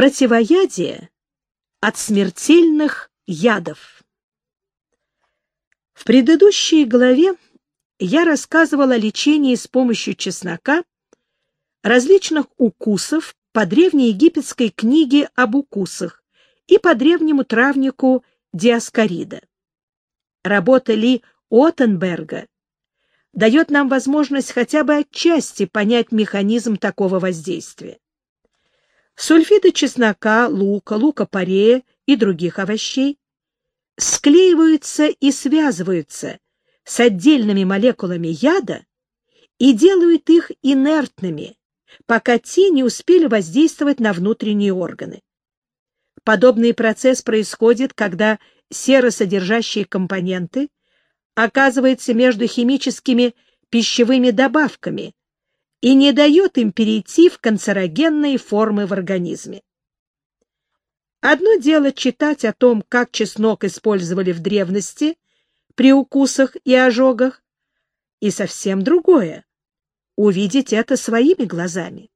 Противоядие от смертельных ядов. В предыдущей главе я рассказывал о лечении с помощью чеснока различных укусов по древнеегипетской книге об укусах и по древнему травнику Диаскорида. Работа Ли Оттенберга дает нам возможность хотя бы отчасти понять механизм такого воздействия. Сульфиды чеснока, лука, лука-порея и других овощей склеиваются и связываются с отдельными молекулами яда и делают их инертными, пока те не успели воздействовать на внутренние органы. Подобный процесс происходит, когда серосодержащие компоненты оказываются между химическими пищевыми добавками, и не дает им перейти в канцерогенные формы в организме. Одно дело читать о том, как чеснок использовали в древности при укусах и ожогах, и совсем другое — увидеть это своими глазами.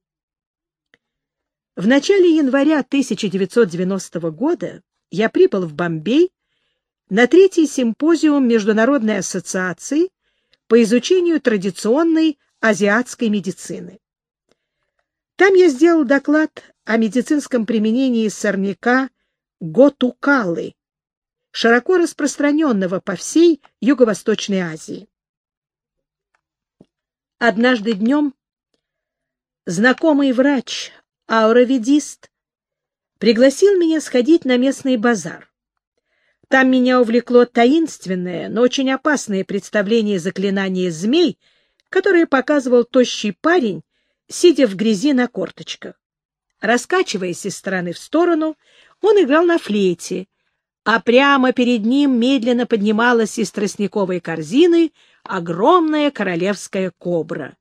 В начале января 1990 года я прибыл в Бомбей на третий симпозиум Международной ассоциации по изучению традиционной азиатской медицины. Там я сделал доклад о медицинском применении сорняка готукалы, широко распространенного по всей Юго-Восточной Азии. Однажды днем знакомый врач, ауроведист, пригласил меня сходить на местный базар. Там меня увлекло таинственное, но очень опасное представление заклинания змей — которое показывал тощий парень, сидя в грязи на корточках. Раскачиваясь из стороны в сторону, он играл на флейте, а прямо перед ним медленно поднималась из тростниковой корзины огромная королевская кобра.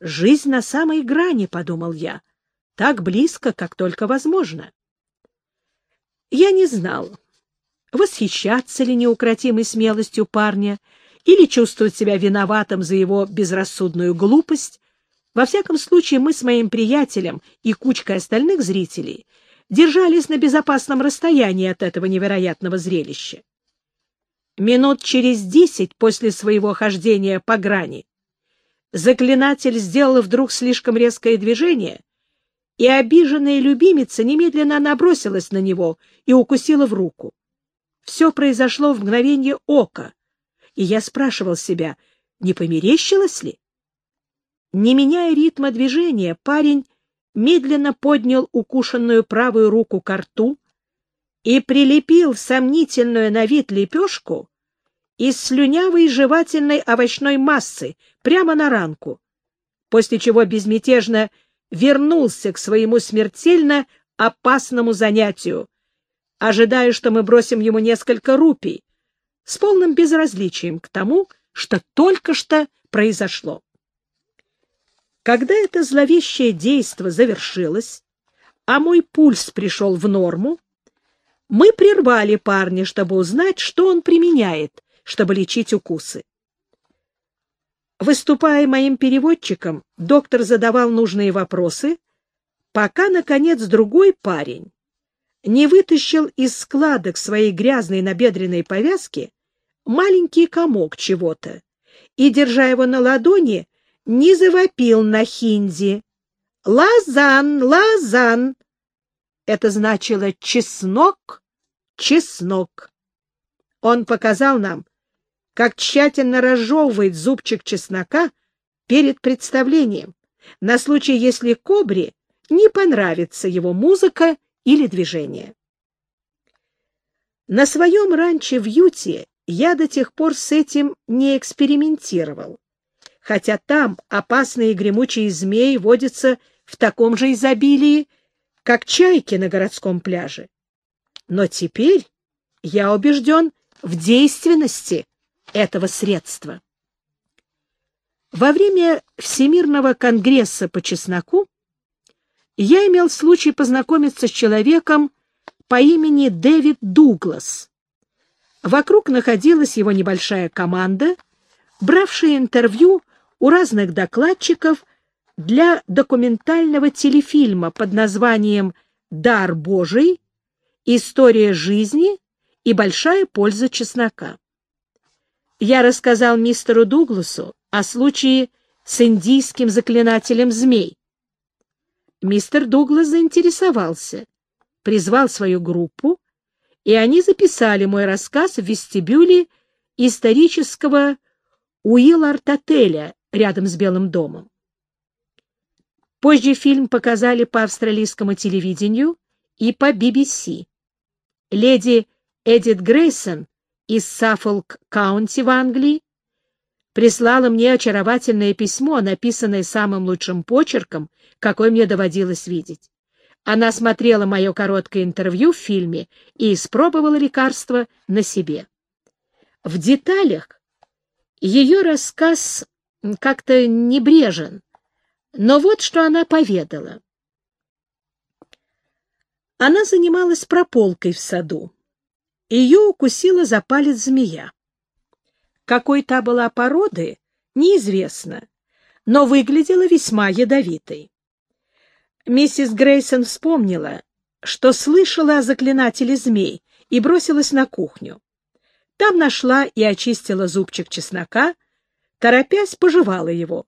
«Жизнь на самой грани», — подумал я, — «так близко, как только возможно». Я не знал, восхищаться ли неукротимой смелостью парня или чувствовать себя виноватым за его безрассудную глупость. Во всяком случае, мы с моим приятелем и кучкой остальных зрителей держались на безопасном расстоянии от этого невероятного зрелища. Минут через десять после своего хождения по грани заклинатель сделал вдруг слишком резкое движение, и обиженная любимица немедленно набросилась на него и укусила в руку. Все произошло в мгновение ока, и я спрашивал себя, не померещилось ли? Не меняя ритма движения, парень медленно поднял укушенную правую руку к рту и прилепил сомнительную на вид лепешку из слюнявой жевательной овощной массы прямо на ранку, после чего безмятежно вернулся к своему смертельно опасному занятию, ожидая, что мы бросим ему несколько рупий, с полным безразличием к тому, что только что произошло. Когда это зловещее действо завершилось, а мой пульс пришел в норму, мы прервали парня, чтобы узнать, что он применяет, чтобы лечить укусы. Выступая моим переводчиком, доктор задавал нужные вопросы, пока, наконец, другой парень не вытащил из складок своей грязной набедренной повязки маленький комок чего-то и, держа его на ладони, не завопил на хинди. «Лазан! Лазан!» Это значило «чеснок, чеснок». Он показал нам, как тщательно разжевывает зубчик чеснока перед представлением, на случай, если кобре не понравится его музыка или движение. На своем ранче в Юте я до тех пор с этим не экспериментировал, хотя там опасные гремучие змеи водятся в таком же изобилии, как чайки на городском пляже. Но теперь я убежден в действенности этого средства. Во время Всемирного конгресса по чесноку я имел случай познакомиться с человеком по имени Дэвид Дуглас, Вокруг находилась его небольшая команда, бравшая интервью у разных докладчиков для документального телефильма под названием «Дар Божий», «История жизни» и «Большая польза чеснока». Я рассказал мистеру Дугласу о случае с индийским заклинателем змей. Мистер Дуглас заинтересовался, призвал свою группу, и они записали мой рассказ в вестибюле исторического Уиллард-отеля рядом с Белым домом. Позже фильм показали по австралийскому телевидению и по BBC. Леди Эдит Грейсон из Саффолк-каунти в Англии прислала мне очаровательное письмо, написанное самым лучшим почерком, какой мне доводилось видеть. Она смотрела мое короткое интервью в фильме и испробовала лекарство на себе. В деталях ее рассказ как-то небрежен, но вот что она поведала. Она занималась прополкой в саду. Ее укусила за палец змея. Какой та была породы, неизвестно, но выглядела весьма ядовитой. Миссис Грейсон вспомнила, что слышала о заклинателе змей и бросилась на кухню. Там нашла и очистила зубчик чеснока, торопясь пожевала его.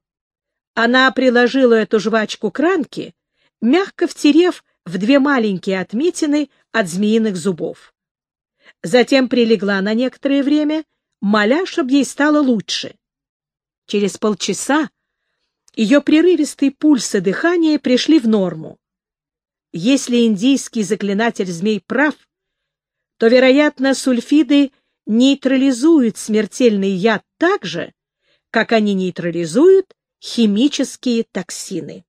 Она приложила эту жвачку к ранке, мягко втерев в две маленькие отметины от змеиных зубов. Затем прилегла на некоторое время, моля, чтобы ей стало лучше. Через полчаса ее прерывистые пульсы дыхания пришли в норму. Если индийский заклинатель змей прав, то, вероятно, сульфиды нейтрализуют смертельный яд так же, как они нейтрализуют химические токсины.